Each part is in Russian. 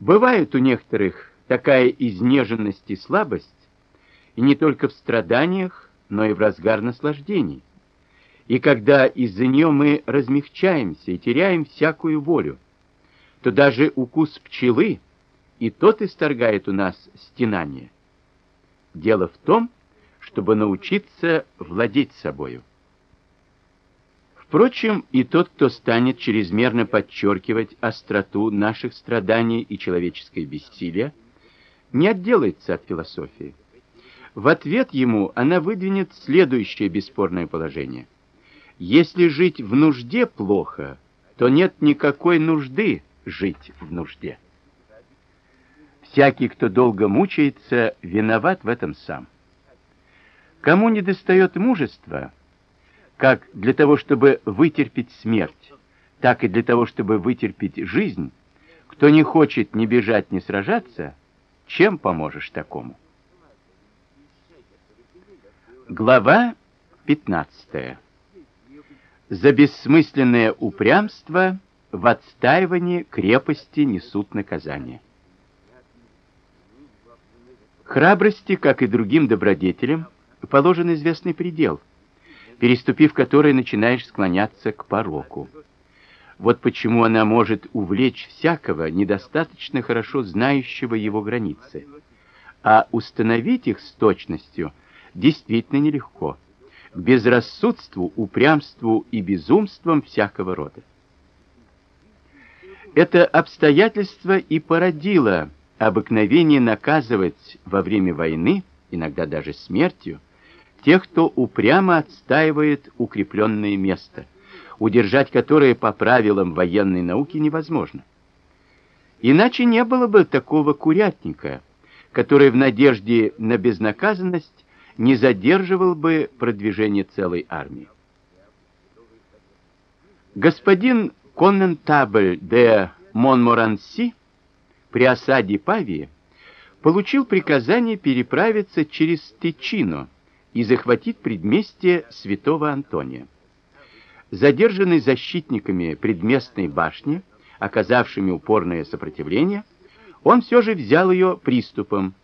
Бывает у некоторых такая изнеженность и слабость, и не только в страданиях, но и в разгар наслаждений. И когда из-за нее мы размягчаемся и теряем всякую волю, то даже укус пчелы и тот исторгает у нас стенание. Дело в том, чтобы научиться владеть собою. Впрочем, и тот, кто станет чрезмерно подчеркивать остроту наших страданий и человеческое бессилие, не отделается от философии. В ответ ему она выдвинет следующее бесспорное положение. Если жить в нужде плохо, то нет никакой нужды жить в нужде. Всякий, кто долго мучается, виноват в этом сам. Кому не достает мужества, как для того, чтобы вытерпеть смерть, так и для того, чтобы вытерпеть жизнь, кто не хочет ни бежать, ни сражаться, чем поможешь такому? Глава 15. За бессмысленное упрямство в отстаивании крепости несут наказание. Храбрости, как и другим добродетелям, положен известный предел – переступив который начинаешь склоняться к пороку. Вот почему она может увлечь всякого недостаточно хорошо знающего его границы. А установить их с точностью действительно нелегко. К безрассудству, упрямству и безумствам всякого рода. Это обстоятельство и породило обыкновение наказывать во время войны, иногда даже смертью, тех, кто упрямо отстаивает укрепленное место, удержать которое по правилам военной науки невозможно. Иначе не было бы такого курятника, который в надежде на безнаказанность не задерживал бы продвижение целой армии. Господин коннентабль де Монморанси при осаде Павии получил приказание переправиться через Тичино, и захватить предместье Святого Антония. Задержанный защитниками предместной башни, оказавшими упорное сопротивление, он все же взял ее приступом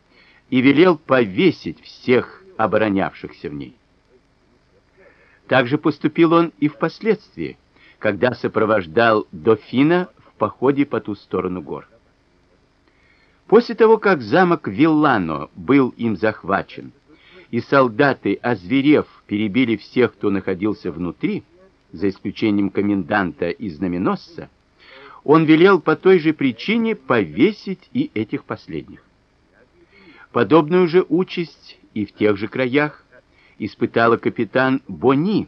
и велел повесить всех оборонявшихся в ней. Также поступил он и впоследствии, когда сопровождал дофина в походе по ту сторону гор. После того, как замок Виллано был им захвачен, и солдаты, озверев, перебили всех, кто находился внутри, за исключением коменданта и знаменосца, он велел по той же причине повесить и этих последних. Подобную же участь и в тех же краях испытала капитан Бони,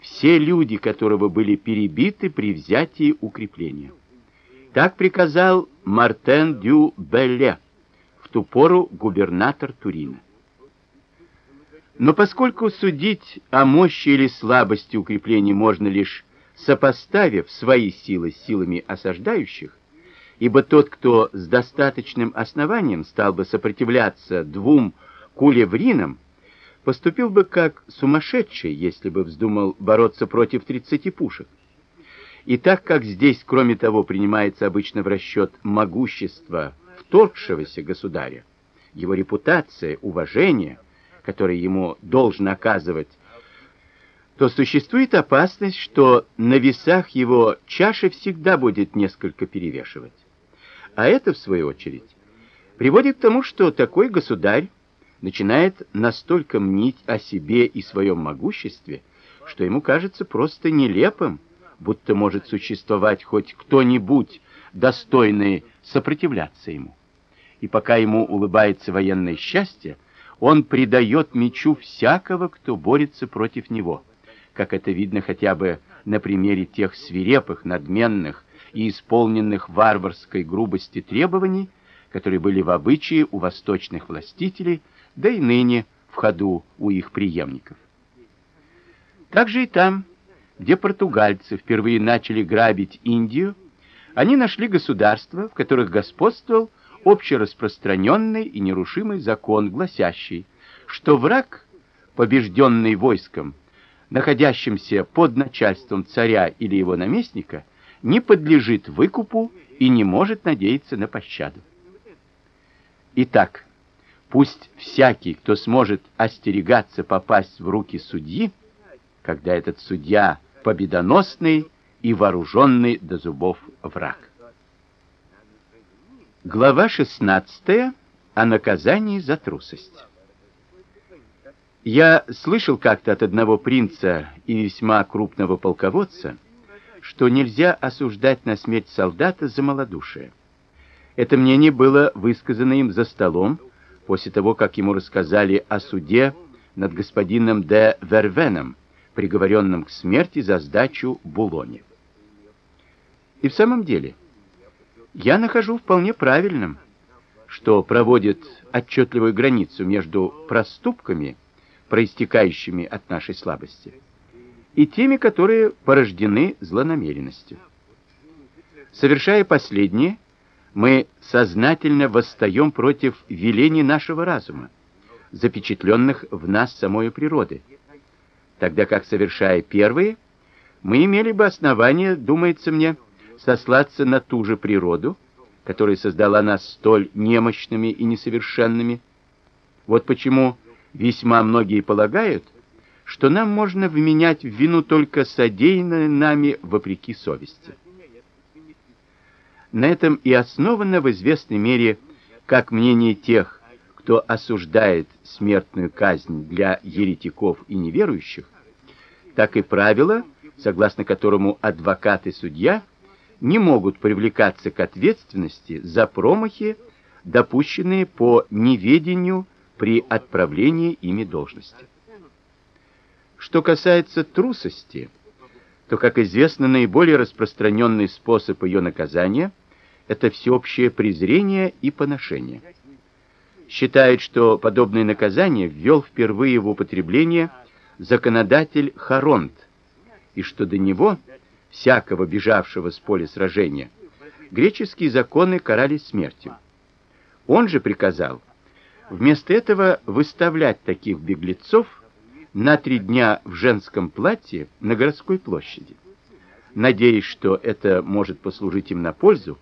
все люди которого были перебиты при взятии укрепления. Так приказал Мартен дю Белле, в ту пору губернатор Турина. Но поскольку судить о мощи или слабости укреплений можно лишь сопоставив свои силы с силами осаждающих, ибо тот, кто с достаточным основанием стал бы сопротивляться двум кулевринам, поступил бы как сумасшедший, если бы вздумал бороться против 30 пушек. И так как здесь, кроме того, принимается обычно в расчет могущество вторгшегося государя, его репутация, уважение, который ему должен оказывать, то существует опасность, что на весах его чаша всегда будет несколько перевешивать. А это, в свою очередь, приводит к тому, что такой государь начинает настолько мнить о себе и своем могуществе, что ему кажется просто нелепым, будто может существовать хоть кто-нибудь, достойный сопротивляться ему. И пока ему улыбается военное счастье, он предает мечу всякого, кто борется против него, как это видно хотя бы на примере тех свирепых, надменных и исполненных варварской грубости требований, которые были в обычае у восточных властителей, да и ныне в ходу у их преемников. Также и там, где португальцы впервые начали грабить Индию, они нашли государства, в которых господствовал общераспространенный и нерушимый закон, гласящий, что враг, побежденный войском, находящимся под начальством царя или его наместника, не подлежит выкупу и не может надеяться на пощаду. Итак, пусть всякий, кто сможет остерегаться попасть в руки судьи, когда этот судья победоносный и вооруженный до зубов враг. Глава 16 о наказании за трусость. Я слышал как-то от одного принца и весьма крупного полководца, что нельзя осуждать на смерть солдата за малодушие. Это мнение было высказано им за столом после того, как ему рассказали о суде над господином де Вервеном, приговоренным к смерти за сдачу Булоне. И в самом деле, я нахожу вполне правильным, что проводит отчетливую границу между проступками, проистекающими от нашей слабости, и теми, которые порождены злонамеренностью. Совершая последние, мы сознательно восстаем против велений нашего разума, запечатленных в нас самой природой, тогда как совершая первые, мы имели бы основание, думается мне, сослаться на ту же природу, которая создала нас столь немощными и несовершенными. Вот почему весьма многие полагают, что нам можно вменять в вину только содеянное нами вопреки совести. На этом и основано в известной мере как мнение тех, кто осуждает смертную казнь для еретиков и неверующих, так и правило, согласно которому адвокат и судья не могут привлекаться к ответственности за промахи, допущенные по неведению при отправлении ими должности. Что касается трусости, то, как известно, наиболее распространенный способ ее наказания – это всеобщее презрение и поношение. Считает, что подобное наказание ввел впервые в употребление законодатель Харонт, и что до него всякого бежавшего с поля сражения греческие законы карали смертью. Он же приказал вместо этого выставлять таких беглецов на три дня в женском платье на городской площади. Надеясь, что это может послужить им на пользу,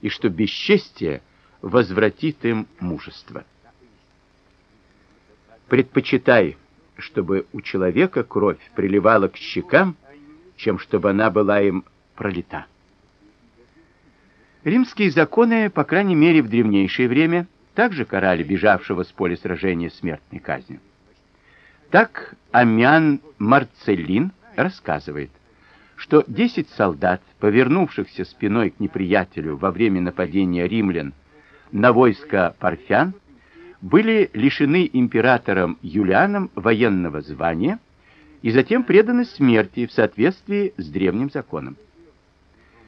и что бесчестие возвратит им мужество. Предпочитай, чтобы у человека кровь приливала к щекам, чем чтобы она была им пролита. Римские законы, по крайней мере в древнейшее время, также карали бежавшего с поля сражения смертной казнью. Так Амиан Марцеллин рассказывает: что 10 солдат, повернувшихся спиной к неприятелю во время нападения римлян на войско парфян, были лишены императором Юлианом военного звания и затем преданы смерти в соответствии с древним законом.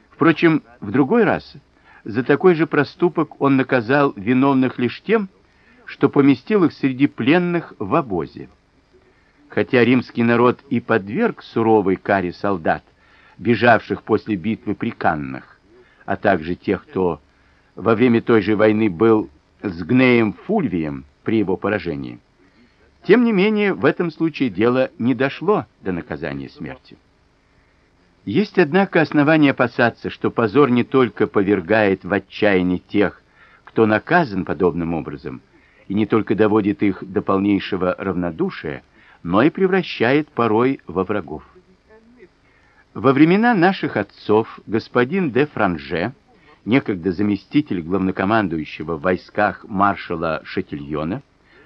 Впрочем, в другой раз за такой же проступок он наказал виновных лишь тем, что поместил их среди пленных в обозе. Хотя римский народ и подверг суровой каре солдат, бежавших после битвы при Каннах, а также тех, кто во время той же войны был с Гнеем Фульвием при его поражении. Тем не менее, в этом случае дело не дошло до наказания смертью. Есть, однако, основания опасаться, что позор не только повергает в отчаяние тех, кто наказан подобным образом, и не только доводит их до полнейшего равнодушия, но и превращает порой во врагов. Во времена наших отцов господин де Франже, некогда заместитель главнокомандующего в войсках маршала Шатильона,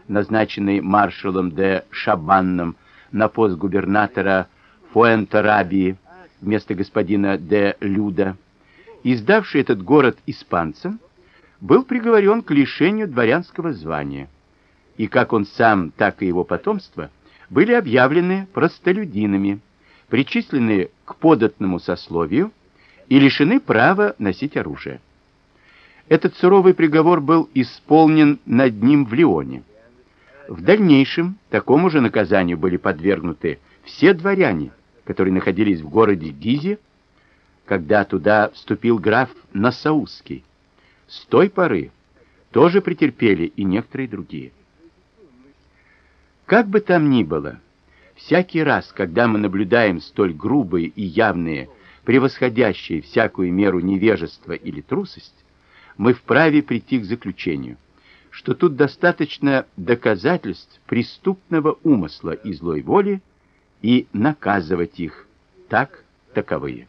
назначенный маршалом де Шабанном на пост губернатора Фуэнтерабии вместо господина де Люда, издавший этот город испанцам, был приговорен к лишению дворянского звания. И как он сам, так и его потомство были объявлены простолюдинами причислены к податному сословию и лишены права носить оружие. Этот суровый приговор был исполнен над ним в Лионе. В дальнейшем такому же наказанию были подвергнуты все дворяне, которые находились в городе Гизе, когда туда вступил граф Нассаусский. С той поры тоже претерпели и некоторые другие. Как бы там ни было, Всякий раз, когда мы наблюдаем столь грубые и явные превосходящее всякую меру невежество или трусость, мы вправе прийти к заключению, что тут достаточно доказательств преступного умысла и злой воли и наказывать их так таковые.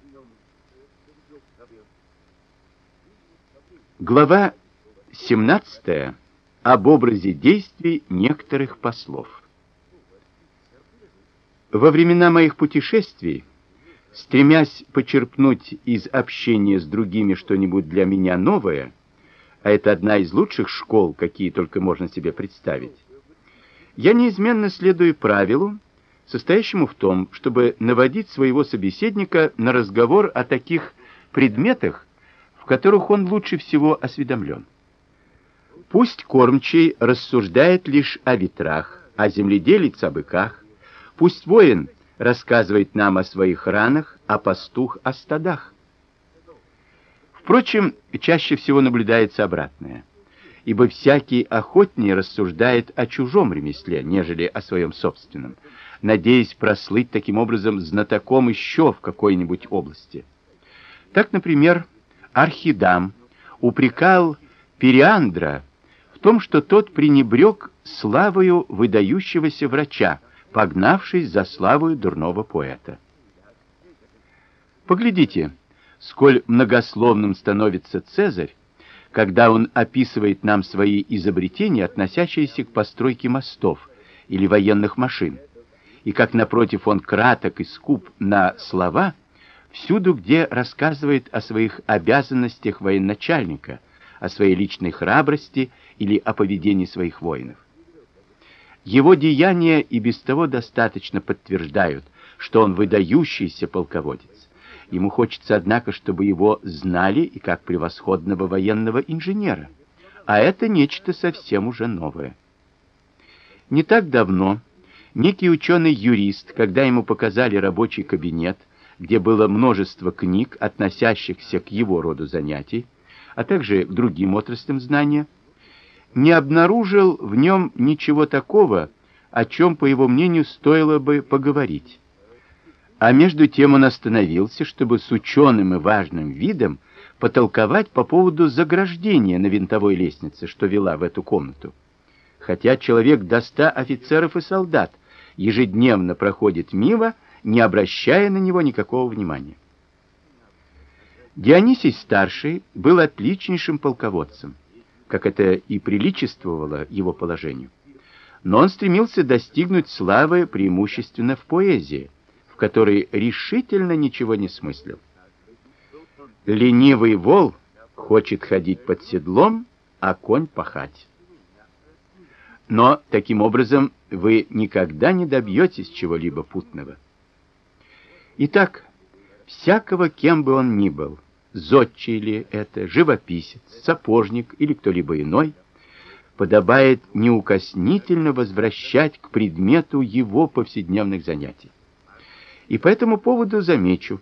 Глава 17 об образе действий некоторых послов. Во времена моих путешествий, стремясь почерпнуть из общения с другими что-нибудь для меня новое, а это одна из лучших школ, какие только можно себе представить, я неизменно следую правилу, состоящему в том, чтобы наводить своего собеседника на разговор о таких предметах, в которых он лучше всего осведомлен. Пусть кормчий рассуждает лишь о ветрах, о земледелец о быках, пусть воин рассказывает нам о своих ранах, а пастух о стадах. Впрочем, чаще всего наблюдается обратное, ибо всякий охотнее рассуждает о чужом ремесле, нежели о своем собственном, надеясь прослыть таким образом знатоком еще в какой-нибудь области. Так, например, Архидам упрекал Периандра в том, что тот пренебрег славою выдающегося врача, погнавшись за славою дурного поэта. Поглядите, сколь многословным становится Цезарь, когда он описывает нам свои изобретения, относящиеся к постройке мостов или военных машин и как напротив он краток и скуп на слова, всюду, где рассказывает о своих обязанностях военачальника, о своей личной храбрости или о поведении своих воинов. Его деяния и без того достаточно подтверждают, что он выдающийся полководец. Ему хочется, однако, чтобы его знали и как превосходного военного инженера. А это нечто совсем уже новое. Не так давно Некий ученый-юрист, когда ему показали рабочий кабинет, где было множество книг, относящихся к его роду занятий, а также к другим отраслям знания, не обнаружил в нем ничего такого, о чем, по его мнению, стоило бы поговорить. А между тем он остановился, чтобы с ученым и важным видом потолковать по поводу заграждения на винтовой лестнице, что вела в эту комнату. Хотя человек до ста офицеров и солдат ежедневно проходит мимо, не обращая на него никакого внимания. Дионисий старший был отличнейшим полководцем, как это и приличествовало его положению. Но он стремился достигнуть славы преимущественно в поэзии, в которой решительно ничего не смыслил. Ленивый вол хочет ходить под седлом, а конь пахать. Но таким образом вы никогда не добьетесь чего-либо путного. Итак, всякого, кем бы он ни был, зодчий ли это, живописец, сапожник или кто-либо иной, подобает неукоснительно возвращать к предмету его повседневных занятий. И по этому поводу замечу,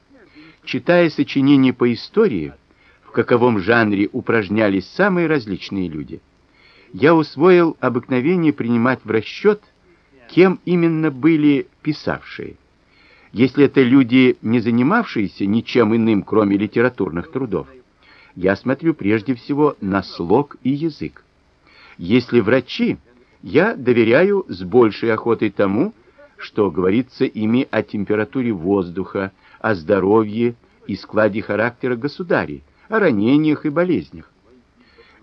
читая сочинения по истории, в каковом жанре упражнялись самые различные люди – я усвоил обыкновение принимать в расчет, кем именно были писавшие. Если это люди, не занимавшиеся ничем иным, кроме литературных трудов, я смотрю прежде всего на слог и язык. Если врачи, я доверяю с большей охотой тому, что говорится ими о температуре воздуха, о здоровье и складе характера государей, о ранениях и болезнях.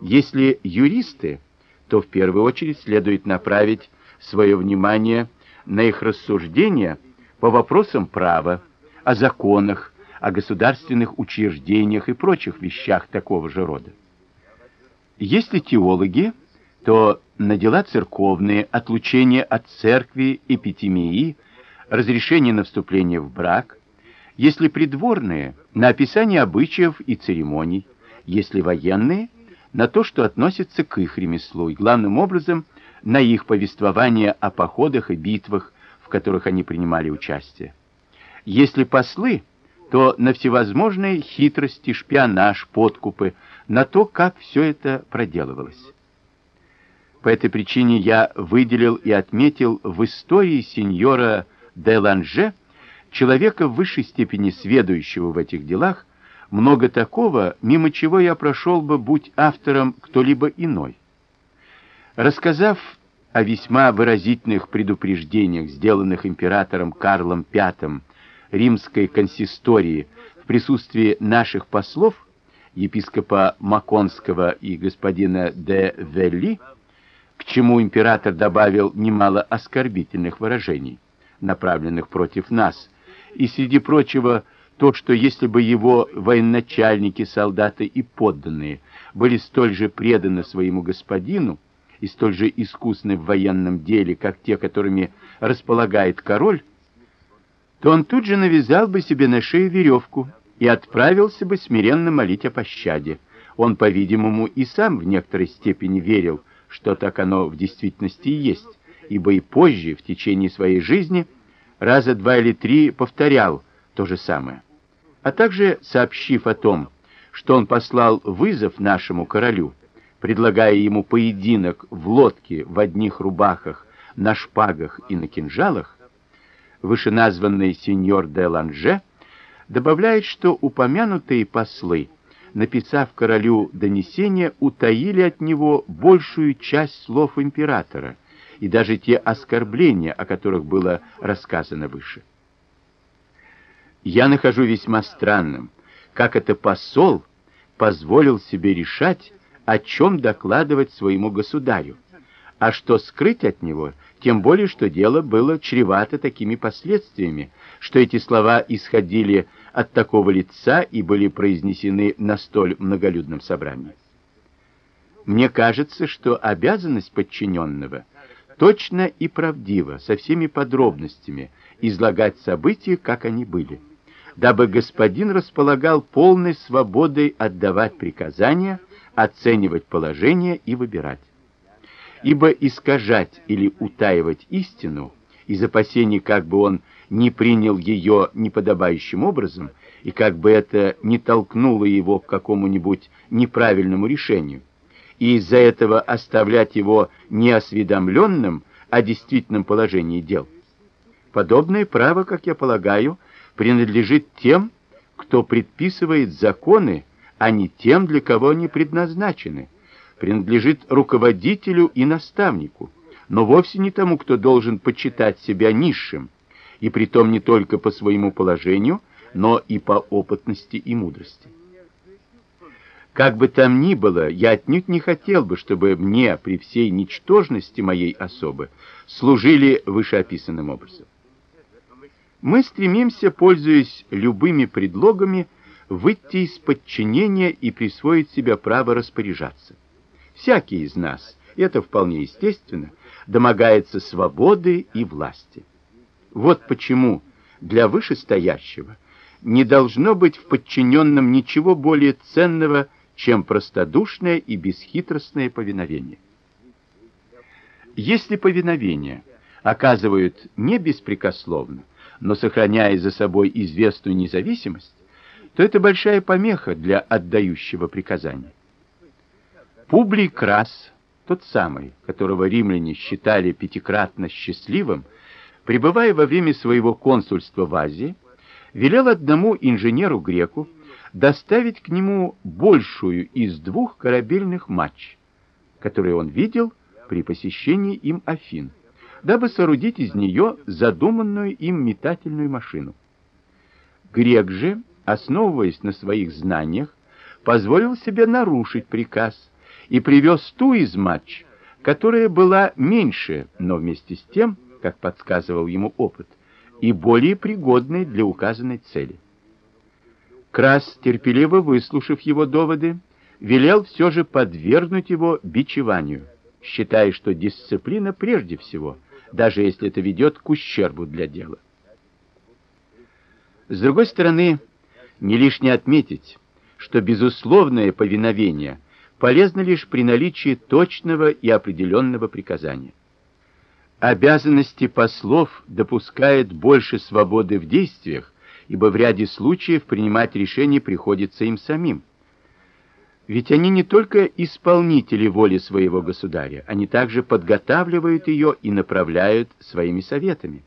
Если юристы, то в первую очередь следует направить свое внимание на их рассуждения по вопросам права, о законах, о государственных учреждениях и прочих вещах такого же рода. Если теологи, то на дела церковные, отлучение от церкви, эпитемии, разрешение на вступление в брак, если придворные, на описание обычаев и церемоний, если военные, на то, что относится к их ремеслу, и главным образом на их повествование о походах и битвах, в которых они принимали участие. Если послы, то на всевозможные хитрости, шпионаж, подкупы, на то, как все это проделывалось. По этой причине я выделил и отметил в истории сеньора де Ланже человека в высшей степени сведущего в этих делах, много такого, мимо чего я прошел бы, будь автором кто-либо иной. Рассказав о весьма выразительных предупреждениях, сделанных императором Карлом V римской консистории в присутствии наших послов, епископа Маконского и господина де Велли, к чему император добавил немало оскорбительных выражений, направленных против нас, и среди прочего то, что если бы его военачальники, солдаты и подданные были столь же преданы своему господину и столь же искусны в военном деле, как те, которыми располагает король, то он тут же навязал бы себе на шею веревку и отправился бы смиренно молить о пощаде. Он, по-видимому, и сам в некоторой степени верил, что так оно в действительности и есть, ибо и позже, в течение своей жизни, раза два или три повторял то же самое. А также сообщив о том, что он послал вызов нашему королю, предлагая ему поединок в лодке в одних рубахах, на шпагах и на кинжалах, вышеназванный сеньор де Ланже добавляет, что упомянутые послы, написав королю донесение, утаили от него большую часть слов императора и даже те оскорбления, о которых было рассказано выше. Я нахожу весьма странным, как это посол позволил себе решать, о чем докладывать своему государю, а что скрыть от него, тем более что дело было чревато такими последствиями, что эти слова исходили от такого лица и были произнесены на столь многолюдном собрании. Мне кажется, что обязанность подчиненного точно и правдиво, со всеми подробностями, излагать события, как они были дабы господин располагал полной свободой отдавать приказания, оценивать положение и выбирать. Ибо искажать или утаивать истину из опасений, как бы он не принял ее неподобающим образом, и как бы это не толкнуло его к какому-нибудь неправильному решению, и из-за этого оставлять его неосведомленным о действительном положении дел. Подобное право, как я полагаю, принадлежит тем, кто предписывает законы, а не тем, для кого они предназначены. Принадлежит руководителю и наставнику, но вовсе не тому, кто должен почитать себя низшим, и притом не только по своему положению, но и по опытности и мудрости. Как бы там ни было, я отнюдь не хотел бы, чтобы мне при всей ничтожности моей особы служили вышеописанным образом. Мы стремимся, пользуясь любыми предлогами, выйти из подчинения и присвоить себе право распоряжаться. Всякий из нас, это вполне естественно, домогается свободы и власти. Вот почему для вышестоящего не должно быть в подчиненном ничего более ценного, чем простодушное и бесхитростное повиновение. Если повиновение оказывают не беспрекословно, но сохраняя за собой известную независимость, то это большая помеха для отдающего приказания. Публий Крас, тот самый, которого римляне считали пятикратно счастливым, пребывая во время своего консульства в Азии, велел одному инженеру-греку доставить к нему большую из двух корабельных матч, которые он видел при посещении им Афин дабы соорудить из нее задуманную им метательную машину. Грек же, основываясь на своих знаниях, позволил себе нарушить приказ и привез ту из матч, которая была меньше, но вместе с тем, как подсказывал ему опыт, и более пригодной для указанной цели. Крас, терпеливо выслушав его доводы, велел все же подвергнуть его бичеванию, считая, что дисциплина прежде всего — даже если это ведет к ущербу для дела. С другой стороны, не лишне отметить, что безусловное повиновение полезно лишь при наличии точного и определенного приказания. Обязанности послов допускают больше свободы в действиях, ибо в ряде случаев принимать решения приходится им самим. Ведь они не только исполнители воли своего государя, они также подготавливают ее и направляют своими советами.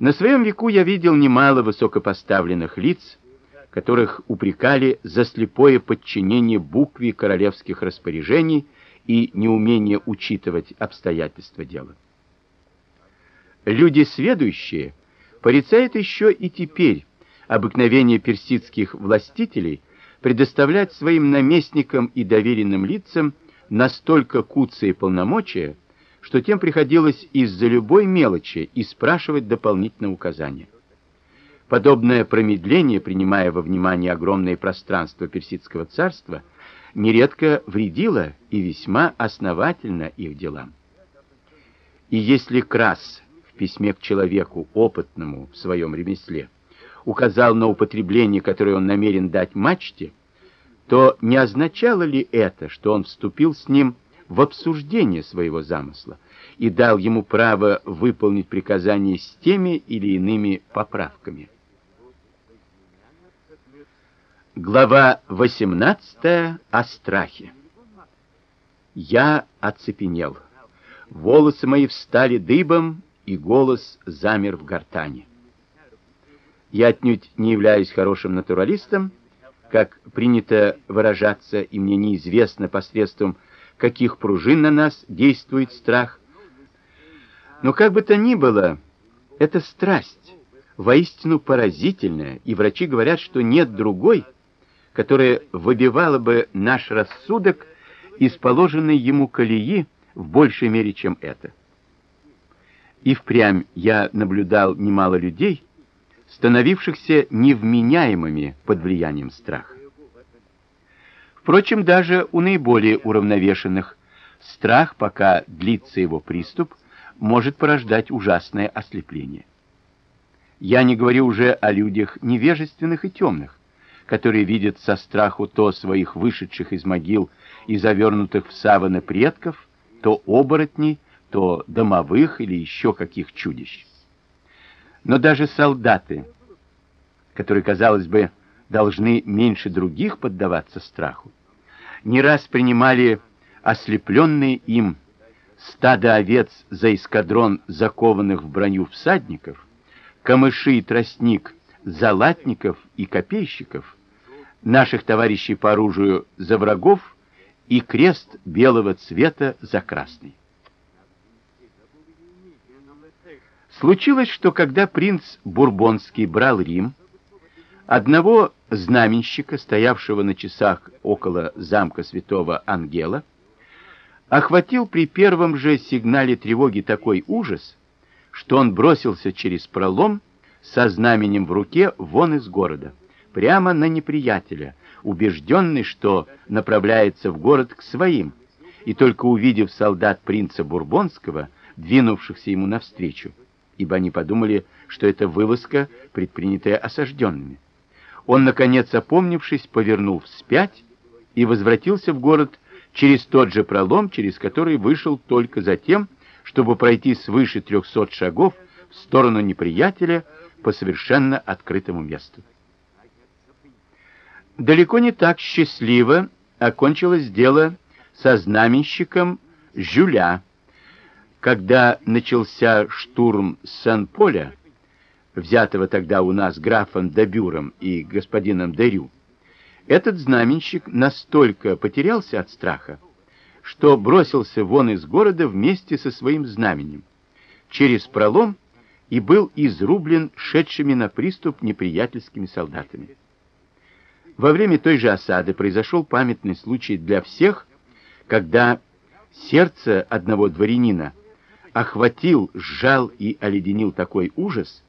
На своем веку я видел немало высокопоставленных лиц, которых упрекали за слепое подчинение букве королевских распоряжений и неумение учитывать обстоятельства дела. Люди сведущие порицают еще и теперь обыкновение персидских властителей предоставлять своим наместникам и доверенным лицам настолько куцые полномочия, что тем приходилось из-за любой мелочи и спрашивать дополнительные указания. Подобное промедление, принимая во внимание огромное пространство персидского царства, нередко вредило и весьма основательно их делам. И если Крас письме к человеку опытному в своем ремесле указал на употребление, которое он намерен дать мачте, то не означало ли это, что он вступил с ним в обсуждение своего замысла и дал ему право выполнить приказание с теми или иными поправками? Глава 18 о страхе. Я оцепенел. Волосы мои встали дыбом, и голос замер в гортани. Я отнюдь не являюсь хорошим натуралистом, как принято выражаться, и мне неизвестно посредством каких пружин на нас действует страх. Но как бы то ни было, это страсть, воистину поразительная, и врачи говорят, что нет другой, которое выбивало бы наш рассудок из положенной ему колеи в большей мере, чем это. И впрямь я наблюдал немало людей, становившихся невменяемыми под влиянием страха. Впрочем, даже у наиболее уравновешенных страх, пока длится его приступ, может порождать ужасное ослепление. Я не говорю уже о людях невежественных и темных, которые видят со страху то своих вышедших из могил и завернутых в саваны предков, то оборотней, то домовых или еще каких чудищ. Но даже солдаты, которые, казалось бы, должны меньше других поддаваться страху, не раз принимали ослепленные им стадо овец за эскадрон закованных в броню всадников, камыши и тростник за латников и копейщиков, наших товарищей по оружию за врагов и крест белого цвета за красный. Случилось, что когда принц Бурбонский брал Рим, одного знаменщика, стоявшего на часах около замка Святого Ангела, охватил при первом же сигнале тревоги такой ужас, что он бросился через пролом со знаменем в руке вон из города прямо на неприятеля, убежденный, что направляется в город к своим, и только увидев солдат принца Бурбонского, двинувшихся ему навстречу, ибо они подумали, что это вылазка, предпринятая осажденными. Он наконец, опомнившись, повернул вспять и возвратился в город через тот же пролом, через который вышел только затем, чтобы пройти свыше трехсот шагов в сторону неприятеля по совершенно открытому месту. Далеко не так счастливо окончилось дело со знаменщиком Жюля. Когда начался штурм Сан-Поля, взятого тогда у нас графом Дебюром и господином Дерю, этот знаменщик настолько потерялся от страха, что бросился вон из города вместе со своим знаменем через пролом и был изрублен шедшими на приступ неприятельскими солдатами. Во время той же осады произошел памятный случай для всех, когда сердце одного дворянина охватил, сжал и оледенил такой ужас,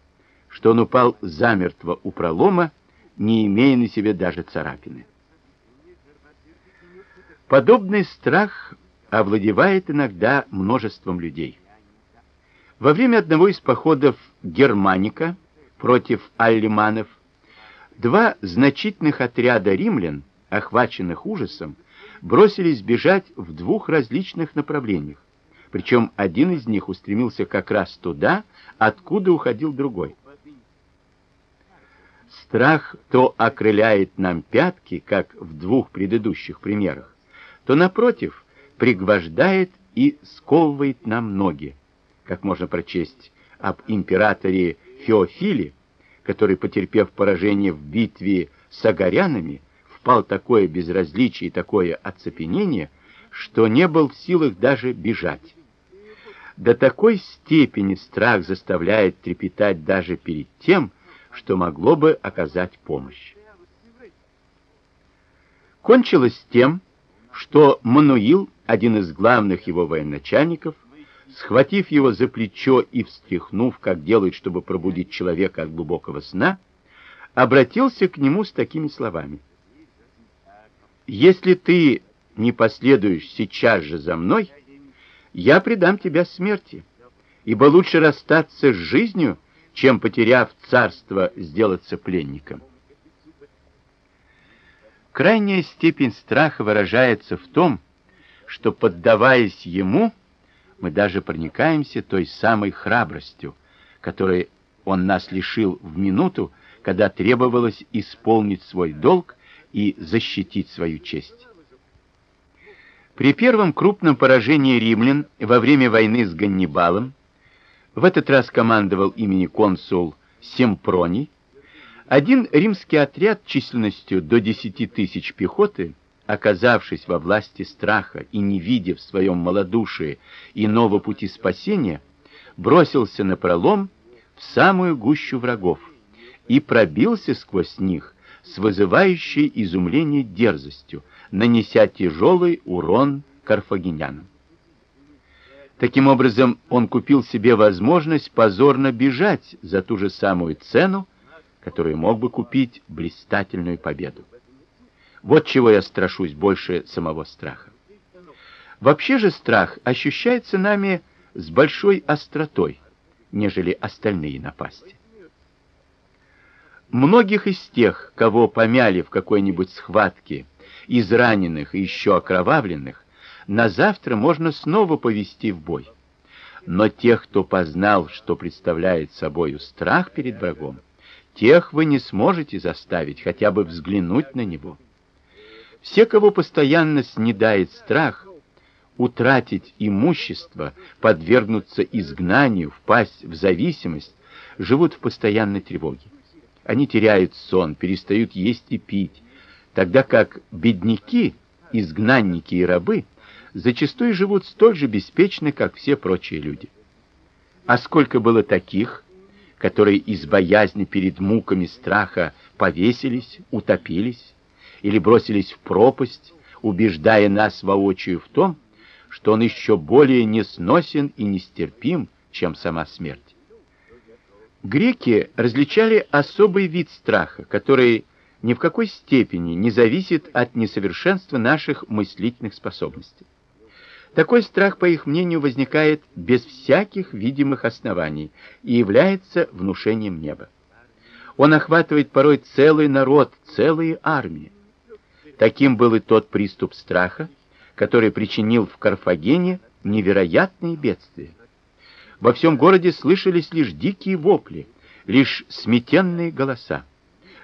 что он упал замертво у пролома, не имея на себе даже царапины. Подобный страх овладевает иногда множеством людей. Во время одного из походов Германика против аллиманов Два значительных отряда римлян, охваченных ужасом, бросились бежать в двух различных направлениях. Причем один из них устремился как раз туда, откуда уходил другой. Страх то окрыляет нам пятки, как в двух предыдущих примерах, то напротив пригвождает и сковывает нам ноги, как можно прочесть об императоре Феофиле, который, потерпев поражение в битве с агарянами, впал такое безразличие и такое оцепенение, что не был в силах даже бежать. До такой степени страх заставляет трепетать даже перед тем, что могло бы оказать помощь. Кончилось тем, что Мануил, один из главных его военачальников, схватив его за плечо и встряхнув, как делают, чтобы пробудить человека от глубокого сна, обратился к нему с такими словами: Если ты не последуешь сейчас же за мной, я предам тебя смерти, ибо лучше расстаться с жизнью, чем потеряв царство, сделаться пленником. Крайняя степень страха выражается в том, что поддаваясь ему, мы даже проникаемся той самой храбростью, которой он нас лишил в минуту, когда требовалось исполнить свой долг и защитить свою честь. При первом крупном поражении римлян во время войны с Ганнибалом, в этот раз командовал имени консул Семпроний, один римский отряд численностью до 10 тысяч пехоты оказавшись во власти страха и не видя в своем малодушии иного пути спасения, бросился на пролом в самую гущу врагов и пробился сквозь них с вызывающей изумление дерзостью, нанеся тяжелый урон карфагенянам. Таким образом, он купил себе возможность позорно бежать за ту же самую цену, которую мог бы купить блистательную победу. Вот чего я страшусь больше самого страха. Вообще же страх ощущается нами с большой остротой, нежели остальные напасти. Многих из тех, кого помяли в какой-нибудь схватке, из раненых и еще окровавленных, на завтра можно снова повести в бой. Но тех, кто познал, что представляет собою страх перед врагом, тех вы не сможете заставить хотя бы взглянуть на него. Все, кого постоянно снедает страх, утратить имущество, подвергнуться изгнанию, впасть в зависимость, живут в постоянной тревоге. Они теряют сон, перестают есть и пить, тогда как бедняки, изгнанники и рабы зачастую живут столь же беспечно, как все прочие люди. А сколько было таких, которые из боязни перед муками страха повесились, утопились, или бросились в пропасть, убеждая нас воочию в том, что он еще более несносен и нестерпим, чем сама смерть. Греки различали особый вид страха, который ни в какой степени не зависит от несовершенства наших мыслительных способностей. Такой страх, по их мнению, возникает без всяких видимых оснований и является внушением неба. Он охватывает порой целый народ, целые армии. Таким был и тот приступ страха, который причинил в Карфагене невероятные бедствия. Во всем городе слышались лишь дикие вопли, лишь сметенные голоса.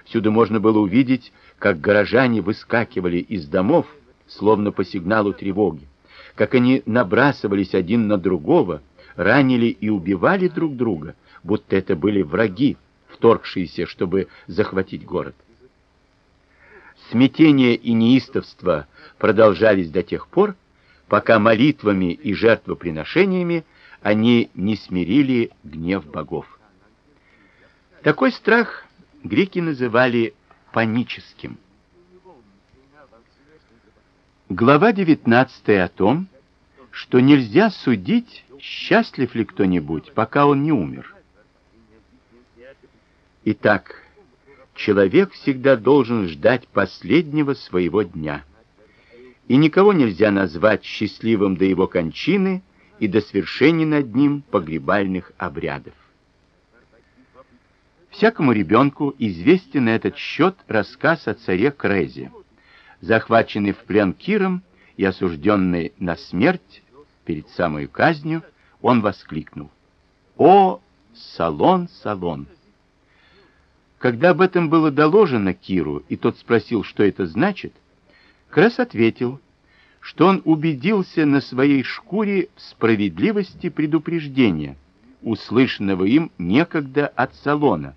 Всюду можно было увидеть, как горожане выскакивали из домов, словно по сигналу тревоги, как они набрасывались один на другого, ранили и убивали друг друга, будто это были враги, вторгшиеся, чтобы захватить город. Смятение и неистовство продолжались до тех пор, пока молитвами и жертвоприношениями они не смирили гнев богов. Такой страх греки называли паническим. Глава 19 о том, что нельзя судить, счастлив ли кто-нибудь, пока он не умер. Итак, человек всегда должен ждать последнего своего дня. И никого нельзя назвать счастливым до его кончины и до свершения над ним погребальных обрядов. Всякому ребенку известен на этот счет рассказ о царе Крезе, захваченный в плен Киром и осужденный на смерть перед самой казнью, он воскликнул: "О, салон, салон!" Когда об этом было доложено Киру, и тот спросил, что это значит, Крес ответил, что он убедился на своей шкуре в справедливости предупреждения, услышанного им некогда от салона,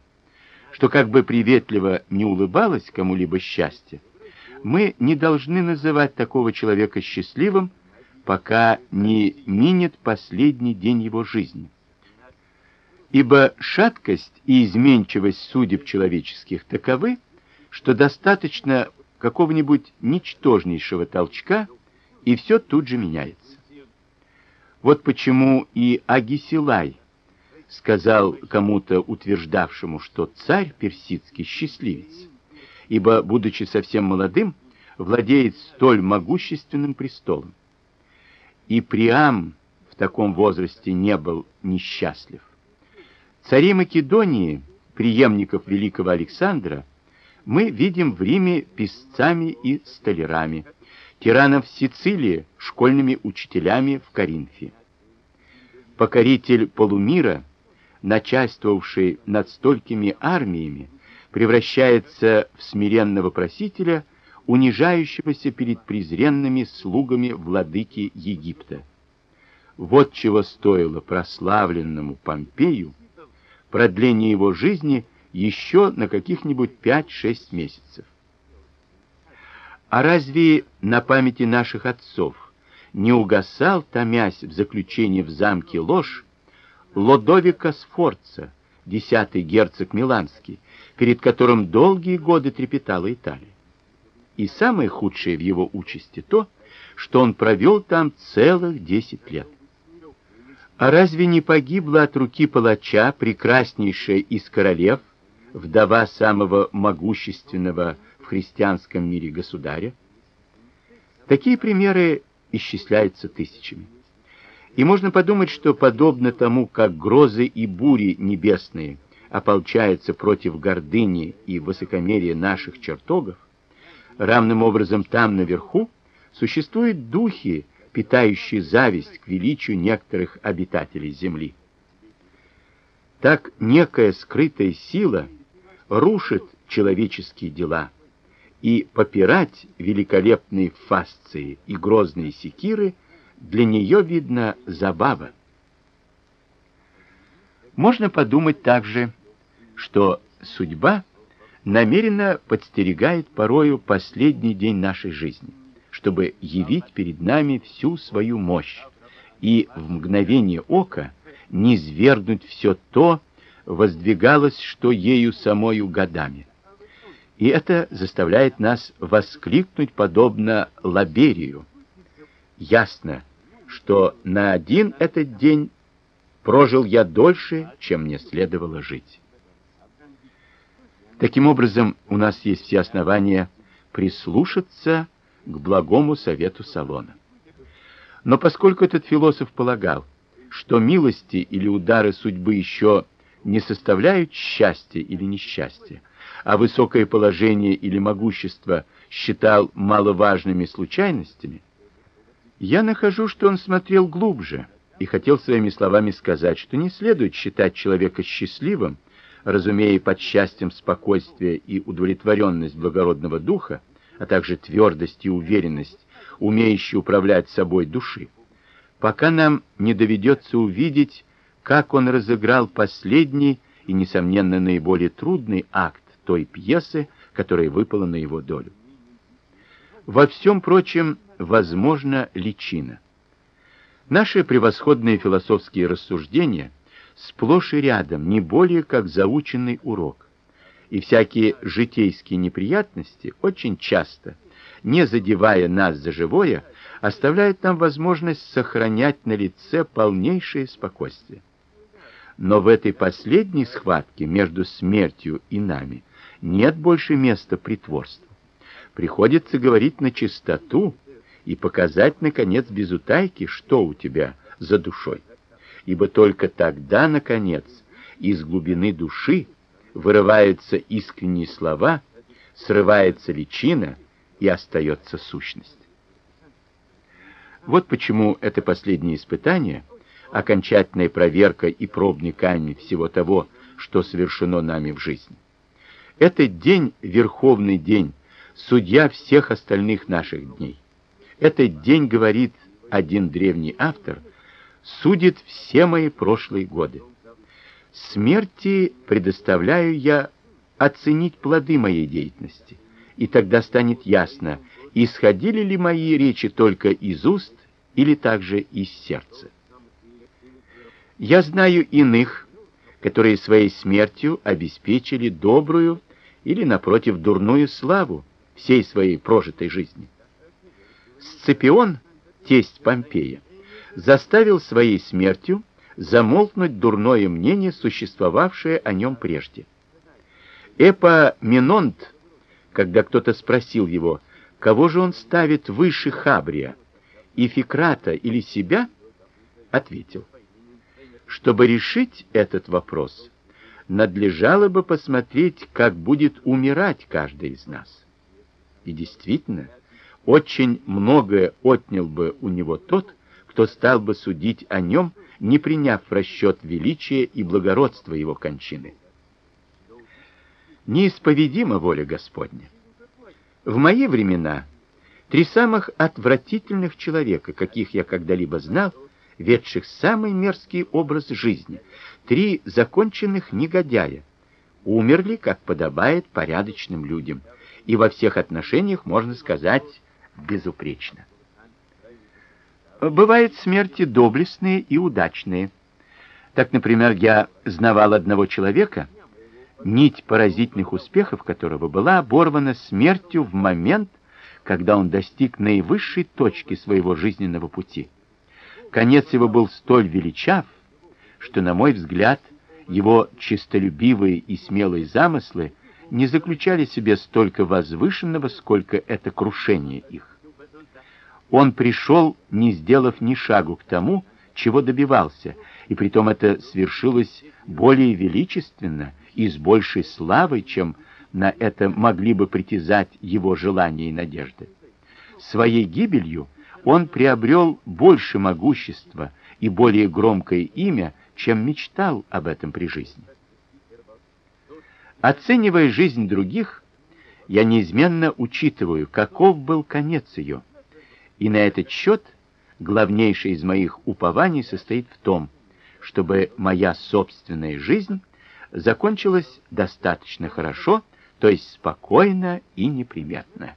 что как бы приветливо не улыбалось кому-либо счастье, мы не должны называть такого человека счастливым, пока не минет последний день его жизни. Ибо шаткость и изменчивость судеб человеческих таковы, что достаточно какого-нибудь ничтожнейшего толчка, и все тут же меняется. Вот почему и Агисилай сказал кому-то утверждавшему, что царь персидский счастливец, ибо будучи совсем молодым, владеет столь могущественным престолом. И Приам в таком возрасте не был несчастлив. Цари Македонии, преемников великого Александра, мы видим в Риме писцами и столярами, тиранов в Сицилии школьными учителями в Коринфе. Покоритель полумира, начальствовавший над столькими армиями, превращается в смиренного просителя, унижающегося перед презренными слугами владыки Египта. Вот чего стоило прославленному Помпею продление его жизни еще на каких-нибудь 5-6 месяцев. А разве на памяти наших отцов не угасал, томясь в заключении в замке Ложь, Лодовико Сфорца, десятый герцог Миланский, перед которым долгие годы трепетала Италия? И самое худшее в его участи то, что он провел там целых 10 лет. А разве не погибла от руки палача прекраснейшая из королев, вдова самого могущественного в христианском мире государя? Такие примеры исчисляются тысячами. И можно подумать, что подобно тому, как грозы и бури небесные ополчаются против гордыни и высокомерия наших чертогов, равным образом там наверху существуют духи, питающий зависть к величию некоторых обитателей земли. Так некая скрытая сила рушит человеческие дела, и попирать великолепные фасции и грозные секиры для нее видно забава. Можно подумать также, что судьба намеренно подстерегает порою последний день нашей жизни чтобы явить перед нами всю свою мощь и в мгновение ока низвергнуть все то, воздвигалось, что ею самою годами. И это заставляет нас воскликнуть подобно Лаберию. Ясно, что на один этот день прожил я дольше, чем мне следовало жить. Таким образом, у нас есть все основания прислушаться к благому совету Салона. Но поскольку этот философ полагал, что милости или удары судьбы еще не составляют счастья или несчастья, а высокое положение или могущество считал маловажными случайностями, я нахожу, что он смотрел глубже и хотел своими словами сказать, что не следует считать человека счастливым, разумея под счастьем спокойствие и удовлетворенность благородного духа, а также твердость и уверенность, умеющие управлять собой души, пока нам не доведется увидеть, как он разыграл последний и несомненно наиболее трудный акт той пьесы, которая выпала на его долю. Во всем прочем, возможно, личина. Наши превосходные философские рассуждения сплошь и рядом не более как заученный урок и всякие житейские неприятности очень часто, не задевая нас за живое, оставляют нам возможность сохранять на лице полнейшее спокойствие. Но в этой последней схватке между смертью и нами нет больше места притворству. Приходится говорить на чистоту и показать наконец без утайки, что у тебя за душой. Ибо только тогда наконец из глубины души вырываются искренние слова, срывается личина и остается сущность. Вот почему это последнее испытание, окончательная проверка и пробный камень всего того, что совершено нами в жизни. Этот день верховный день, судья всех остальных наших дней. Этот день, говорит один древний автор, судит все мои прошлые годы. Смерти предоставляю я оценить плоды моей деятельности, и тогда станет ясно, исходили ли мои речи только из уст или также из сердца. Я знаю иных, которые своей смертью обеспечили добрую или напротив дурную славу всей своей прожитой жизни. Сципион, тесть Помпея, заставил своей смертью замолкнуть дурное мнение, существовавшее о нем прежде. Эпоминонт, когда кто-то спросил его, кого же он ставит выше Хабрия, Ификрата или себя, ответил: чтобы решить этот вопрос, надлежало бы посмотреть, как будет умирать каждый из нас. И действительно, очень многое отнял бы у него тот, кто стал бы судить о нем, не приняв в расчет величие и благородство его кончины. Неисповедима воля Господня. В мои времена три самых отвратительных человека, каких я когда-либо знал, ведших самый мерзкий образ жизни, три законченных негодяя, умерли, как подобает порядочным людям, и во всех отношениях, можно сказать, безупречно. Бывают смерти доблестные и удачные. Так, например, я знавал одного человека, нить поразительных успехов которого была оборвана смертью в момент, когда он достиг наивысшей точки своего жизненного пути. Конец его был столь величав, что, на мой взгляд, его чистолюбивые и смелые замыслы не заключали в себе столько возвышенного, сколько это крушение их. Он пришел, не сделав ни шагу к тому, чего добивался, и притом это свершилось более величественно и с большей славой, чем на это могли бы притязать его желания и надежды. Своей гибелью он приобрел больше могущества и более громкое имя, чем мечтал об этом при жизни. Оценивая жизнь других, я неизменно учитываю, каков был конец ее. И на этот счет главнейшее из моих упований состоит в том, чтобы моя собственная жизнь закончилась достаточно хорошо, то есть спокойно и неприметно.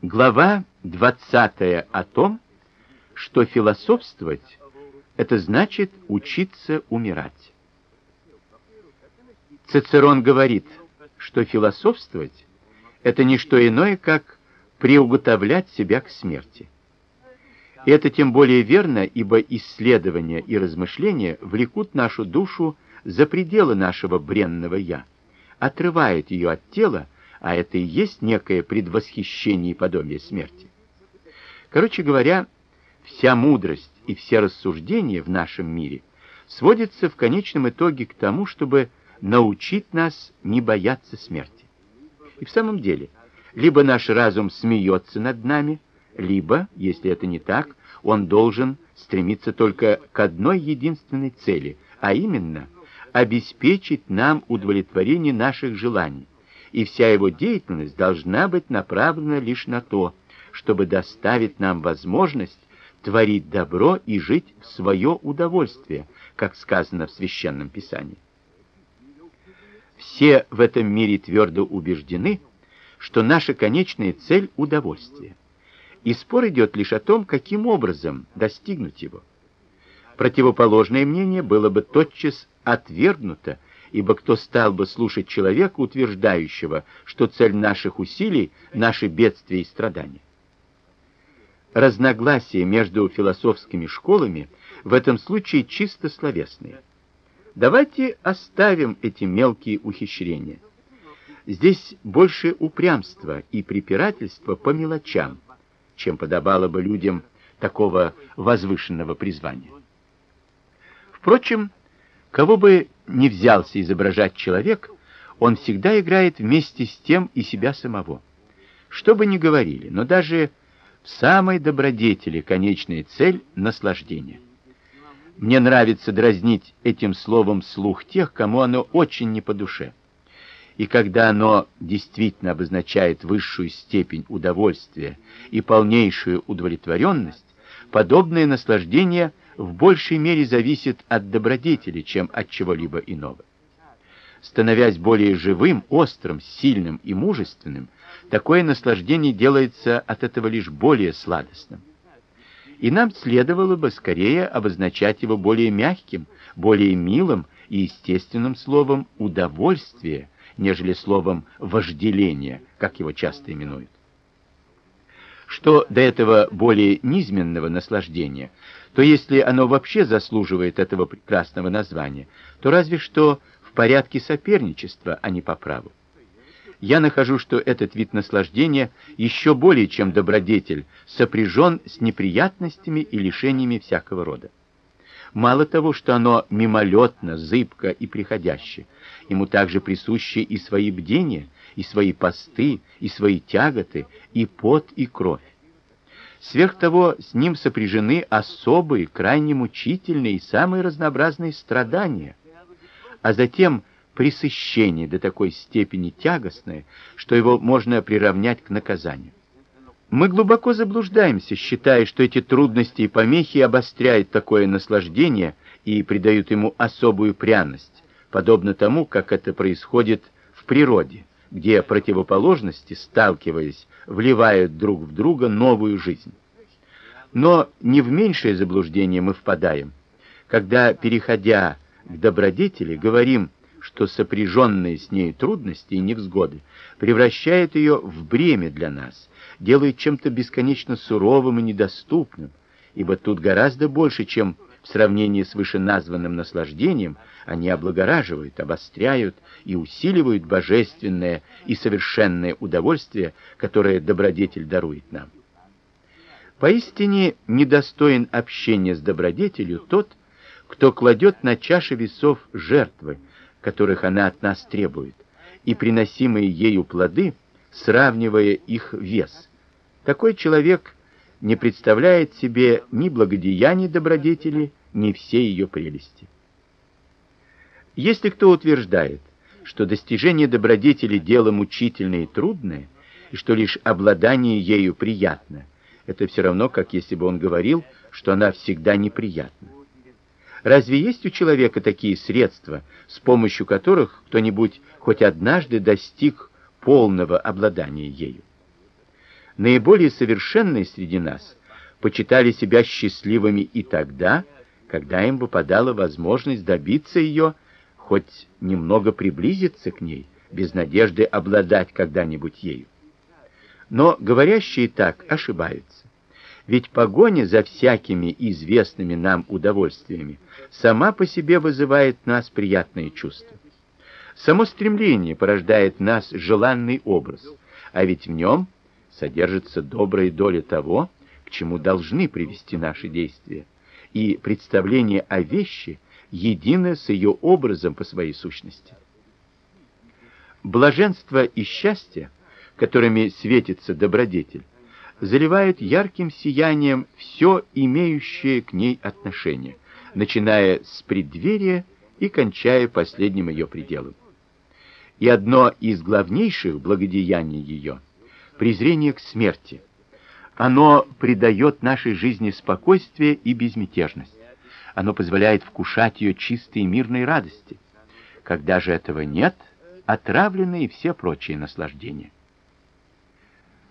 Глава 20 о том, что философствовать это значит учиться умирать. Цицерон говорит, что философствовать это не что иное, как приуготовлять себя к смерти. И это тем более верно, ибо исследования и размышления влекут нашу душу за пределы нашего бренного я, отрывают ее от тела, а это и есть некое предвосхищение и подобие смерти. Короче говоря, вся мудрость и все рассуждения в нашем мире сводятся в конечном итоге к тому, чтобы научить нас не бояться смерти. И в самом деле, либо наш разум смеется над нами, либо, если это не так, он должен стремиться только к одной единственной цели, а именно обеспечить нам удовлетворение наших желаний. И вся его деятельность должна быть направлена лишь на то, чтобы доставить нам возможность творить добро и жить в свое удовольствие, как сказано в священном писании. Все в этом мире твердо убеждены, что наша конечная цель удовольствие. И спор идет лишь о том, каким образом достигнуть его. Противоположное мнение было бы тотчас отвергнуто, ибо кто стал бы слушать человека, утверждающего, что цель наших усилий наши бедствия и страдания. Разногласия между философскими школами в этом случае чисто словесные. Давайте оставим эти мелкие ухищрения. Здесь больше упрямства и препирательства по мелочам, чем подобало бы людям такого возвышенного призвания. Впрочем, кого бы ни взялся изображать человек, он всегда играет вместе с тем и себя самого. Что бы ни говорили, но даже в самой добродетели конечная цель наслаждение. Мне нравится дразнить этим словом слух тех, кому оно очень не по душе. И когда оно действительно обозначает высшую степень удовольствия и полнейшую удовлетворенность, подобное наслаждение в большей мере зависит от добродетели, чем от чего-либо иного. Становясь более живым, острым, сильным и мужественным, такое наслаждение делается от этого лишь более сладостным. И нам следовало бы скорее обозначать его более мягким, более милым и естественным словом удовольствие, нежели словом вожделение, как его часто именуют. Что до этого более низменного наслаждения, то если оно вообще заслуживает этого прекрасного названия, то разве что в порядке соперничества, а не по праву. Я нахожу, что этот вид наслаждения еще более чем добродетель сопряжен с неприятностями и лишениями всякого рода. Мало того, что оно мимолетно, зыбко и приходящее, ему также присущи и свои бдения, и свои посты, и свои тяготы, и пот, и кровь. Сверх того, с ним сопряжены особые, крайне мучительные и самые разнообразные страдания. А затем пресыщение до такой степени тягостное, что его можно приравнять к наказанию. Мы глубоко заблуждаемся, считая, что эти трудности и помехи обостряют такое наслаждение и придают ему особую пряность, подобно тому, как это происходит в природе где противоположности, сталкиваясь, вливают друг в друга новую жизнь. Но не в меньшее заблуждение мы впадаем, когда, переходя к добродетели, говорим, что сопряженные с ней трудности и невзгоды превращают ее в бремя для нас, делают чем-то бесконечно суровым и недоступным, ибо тут гораздо больше, чем в сравнении с вышеназванным наслаждением, они облагораживают, обостряют и усиливают божественное и совершенное удовольствие, которое добродетель дарует нам. Поистине недостоин общения с добродетелью тот, кто кладет на чаши весов жертвы, которых она от нас требует, и приносимые ею плоды, сравнивая их вес. Такой человек не представляет себе ни благодеяний добродетели, ни всей ее прелести. Если кто утверждает, что достижение добродетели дело мучительное и трудное, и что лишь обладание ею приятно, это все равно, как если бы он говорил, что она всегда неприятна. Разве есть у человека такие средства, с помощью которых кто-нибудь хоть однажды достиг полного обладания ею? Наиболее совершенные среди нас почитали себя счастливыми и тогда, когда им выпадала возможность добиться ее, хоть немного приблизиться к ней, без надежды обладать когда-нибудь ею. Но говорящие так ошибаются. Ведь погоня за всякими известными нам удовольствиями сама по себе вызывает в нас приятные чувства. Само стремление порождает в нас желанный образ, а ведь в нем содержится добрая доля того, к чему должны привести наши действия, и представление о вещи едино с ее образом по своей сущности. Блаженство и счастье, которыми светится добродетель, заливают ярким сиянием все имеющее к ней отношение, начиная с преддверия и кончая последним ее пределом. И одно из главнейших благодеяний ее — презрение к смерти. Оно придает нашей жизни спокойствие и безмятежность. Оно позволяет вкушать ее чистой мирной радости. Когда же этого нет, отравлены и все прочие наслаждения.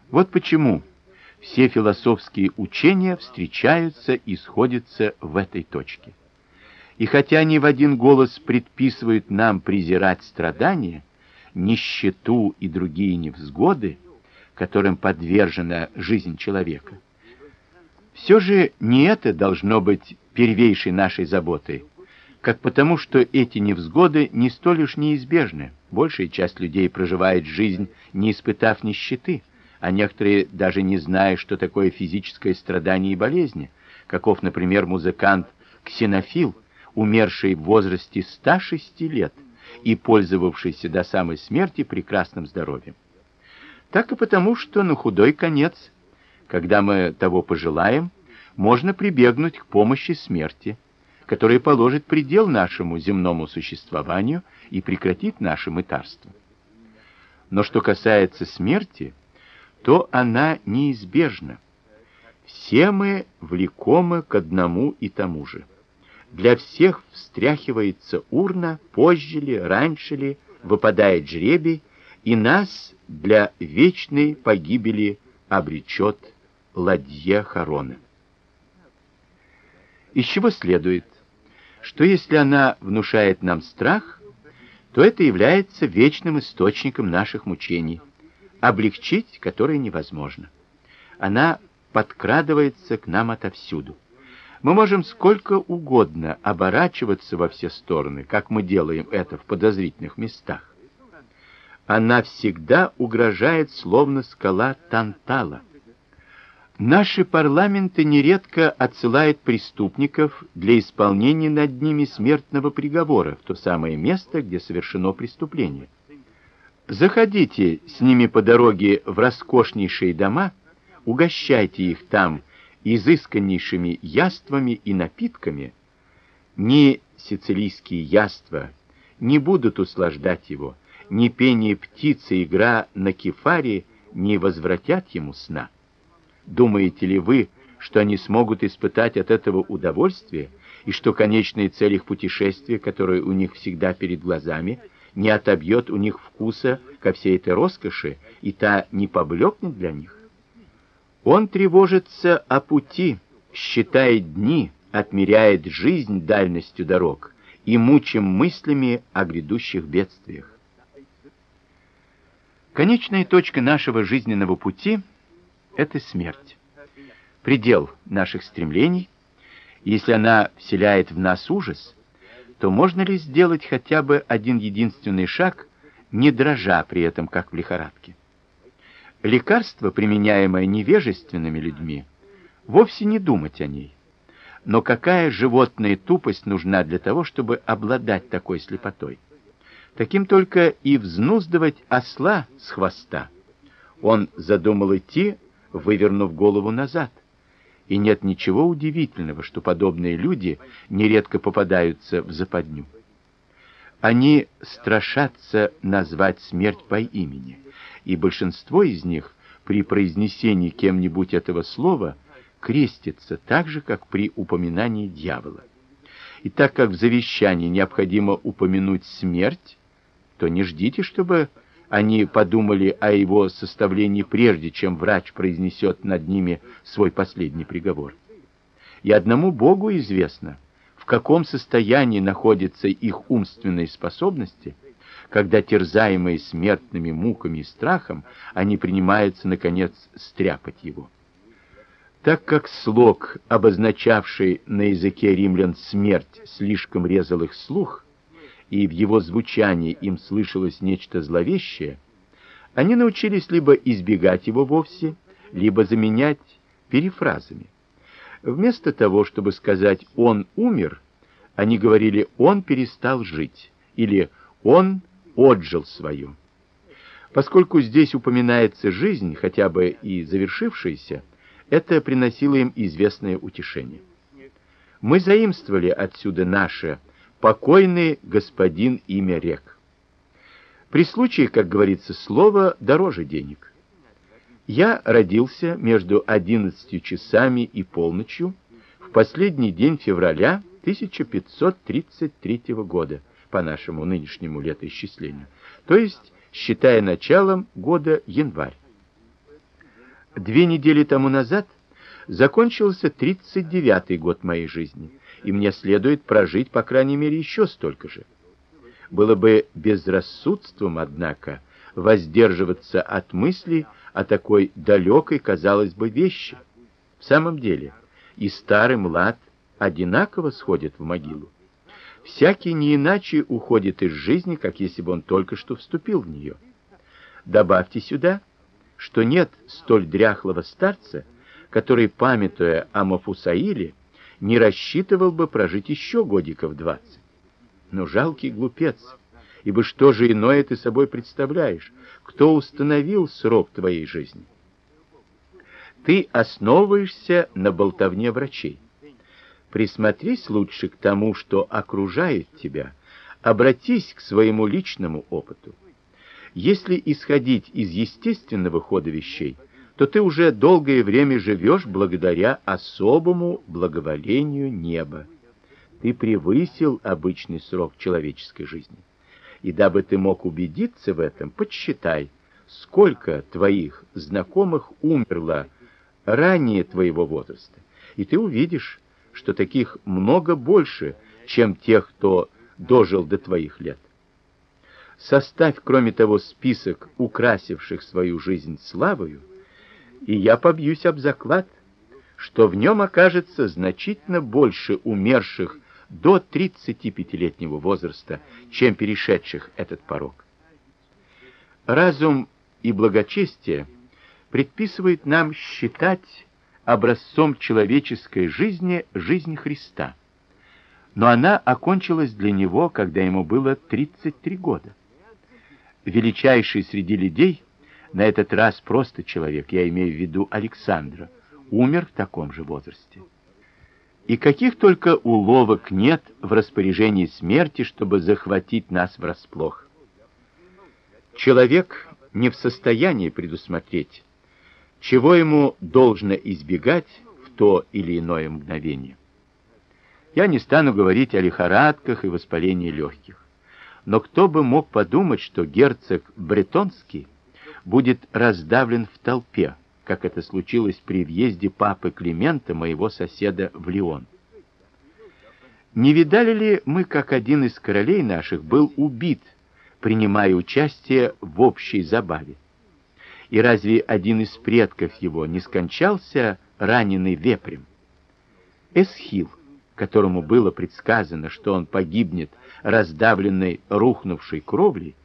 Вот почему все философские учения встречаются и сходятся в этой точке. И хотя они в один голос предписывают нам презирать страдания, нищету и другие невзгоды, которым подвержена жизнь человека. Все же не это должно быть первейшей нашей заботой, как потому, что эти невзгоды не столь уж неизбежны. Большая часть людей проживает жизнь, не испытав нищеты, а некоторые даже не зная, что такое физическое страдание и болезни, каков, например, музыкант Ксенофил, умерший в возрасте 106 лет и пользовавшийся до самой смерти прекрасным здоровьем так и потому, что на худой конец, когда мы того пожелаем, можно прибегнуть к помощи смерти, которая положит предел нашему земному существованию и прекратит наше мытарство. Но что касается смерти, то она неизбежна. Все мы влекомы к одному и тому же. Для всех встряхивается урна, позже ли, раньше ли, выпадает жребий, и нас для вечной погибели обречет ладья Харона. Из чего следует, что если она внушает нам страх, то это является вечным источником наших мучений, облегчить которые невозможно. Она подкрадывается к нам отовсюду. Мы можем сколько угодно оборачиваться во все стороны, как мы делаем это в подозрительных местах. Она всегда угрожает, словно скала Тантала. Наши парламенты нередко отсылают преступников для исполнения над ними смертного приговора в то самое место, где совершено преступление. Заходите с ними по дороге в роскошнейшие дома, угощайте их там изысканнейшими яствами и напитками. Ни сицилийские яства не будут услаждать его, ни пение птицы, игра на кефаре не возвратят ему сна. Думаете ли вы, что они смогут испытать от этого удовольствие, и что конечная цель их путешествия, которая у них всегда перед глазами, не отобьет у них вкуса ко всей этой роскоши, и та не поблекнет для них? Он тревожится о пути, считает дни, отмеряет жизнь дальностью дорог и мучим мыслями о грядущих бедствиях. Конечная точка нашего жизненного пути — это смерть. Предел наших стремлений. Если она вселяет в нас ужас, то можно ли сделать хотя бы один единственный шаг, не дрожа при этом, как в лихорадке? Лекарство, применяемое невежественными людьми, вовсе не думать о ней. Но какая животная тупость нужна для того, чтобы обладать такой слепотой? Таким только и взнуздывать осла с хвоста. Он задумал идти вывернув голову назад. И нет ничего удивительного, что подобные люди нередко попадаются в западню. Они страшатся назвать смерть по имени, и большинство из них при произнесении кем-нибудь этого слова крестится так же, как при упоминании дьявола. И так как в завещании необходимо упомянуть смерть, то не ждите, чтобы они подумали о его составлении прежде, чем врач произнесет над ними свой последний приговор. И одному Богу известно, в каком состоянии находятся их умственные способности, когда терзаемые смертными муками и страхом, они принимаются наконец стряпать его. Так как слог, обозначавший на языке римлян смерть, слишком резал их слух, и в его звучании им слышалось нечто зловещее, они научились либо избегать его вовсе, либо заменять перефразами. Вместо того, чтобы сказать «он умер», они говорили «он перестал жить» или «он отжил свое». Поскольку здесь упоминается жизнь, хотя бы и завершившаяся, это приносило им известное утешение. Мы заимствовали отсюда наше покойный господин имя рек. При случае, как говорится, слово дороже денег. Я родился между 11 часами и полночью в последний день февраля 1533 года по нашему нынешнему летоисчислению, то есть считая началом года январь. Две недели тому назад закончился 39-й год моей жизни и мне следует прожить, по крайней мере, еще столько же. Было бы безрассудством, однако, воздерживаться от мысли о такой далекой, казалось бы, вещи. В самом деле, и старый млад одинаково сходят в могилу. Всякий не иначе уходит из жизни, как если бы он только что вступил в нее. Добавьте сюда, что нет столь дряхлого старца, который, памятуя о Мафусаиле, не рассчитывал бы прожить еще годиков двадцать. Но жалкий глупец, ибо что же иное ты собой представляешь? Кто установил срок твоей жизни? Ты основываешься на болтовне врачей. Присмотрись лучше к тому, что окружает тебя, обратись к своему личному опыту. Если исходить из естественного хода вещей, то ты уже долгое время живешь благодаря особому благоволению неба. Ты превысил обычный срок человеческой жизни. И дабы ты мог убедиться в этом, подсчитай, сколько твоих знакомых умерло ранее твоего возраста. И ты увидишь, что таких много больше, чем тех, кто дожил до твоих лет. Составь, кроме того, список украсивших свою жизнь славою, и я побьюсь об заклад, что в нем окажется значительно больше умерших до 35-летнего возраста, чем перешедших этот порог. Разум и благочестие предписывает нам считать образцом человеческой жизни жизнь Христа. Но она окончилась для него, когда ему было 33 года. Величайший среди людей, на этот раз просто человек, я имею в виду Александра, умер в таком же возрасте. И каких только уловок нет в распоряжении смерти, чтобы захватить нас врасплох. Человек не в состоянии предусмотреть, чего ему должно избегать в то или иное мгновение. Я не стану говорить о лихорадках и воспалении легких. Но кто бы мог подумать, что герцог Бретонский будет раздавлен в толпе, как это случилось при въезде папы Климента, моего соседа, в Лион. Не видали ли мы, как один из королей наших был убит, принимая участие в общей забаве? И разве один из предков его не скончался раненый вепрем? Эсхил, которому было предсказано, что он погибнет раздавленной рухнувшей кровлей,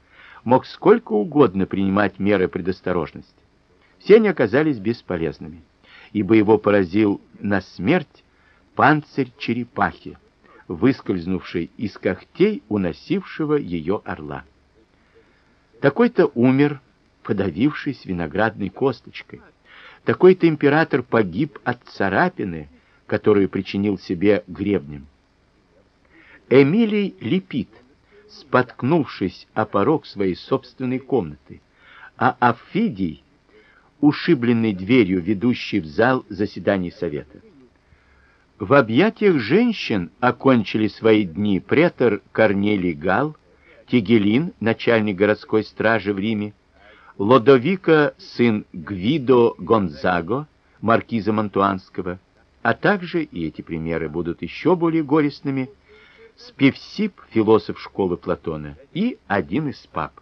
мог сколько угодно принимать меры предосторожности. Все они оказались бесполезными, ибо его поразил на смерть панцирь черепахи, выскользнувший из когтей уносившего ее орла. Такой-то умер подавившись виноградной косточкой. Такой-то император погиб от царапины, которую причинил себе гребнем. Эмилий Лепит, споткнувшись о порог своей собственной комнаты, а Афидий, ушибленный дверью, ведущей в зал заседаний совета. В объятиях женщин окончили свои дни претор Корнелий Гал, Тигелин, начальник городской стражи в Риме, Лодовика, сын Гвидо Гонзаго, маркиза Монтуанского, а также, и эти примеры будут еще более горестными, Спевсип, философ школы Платона, и один из пап.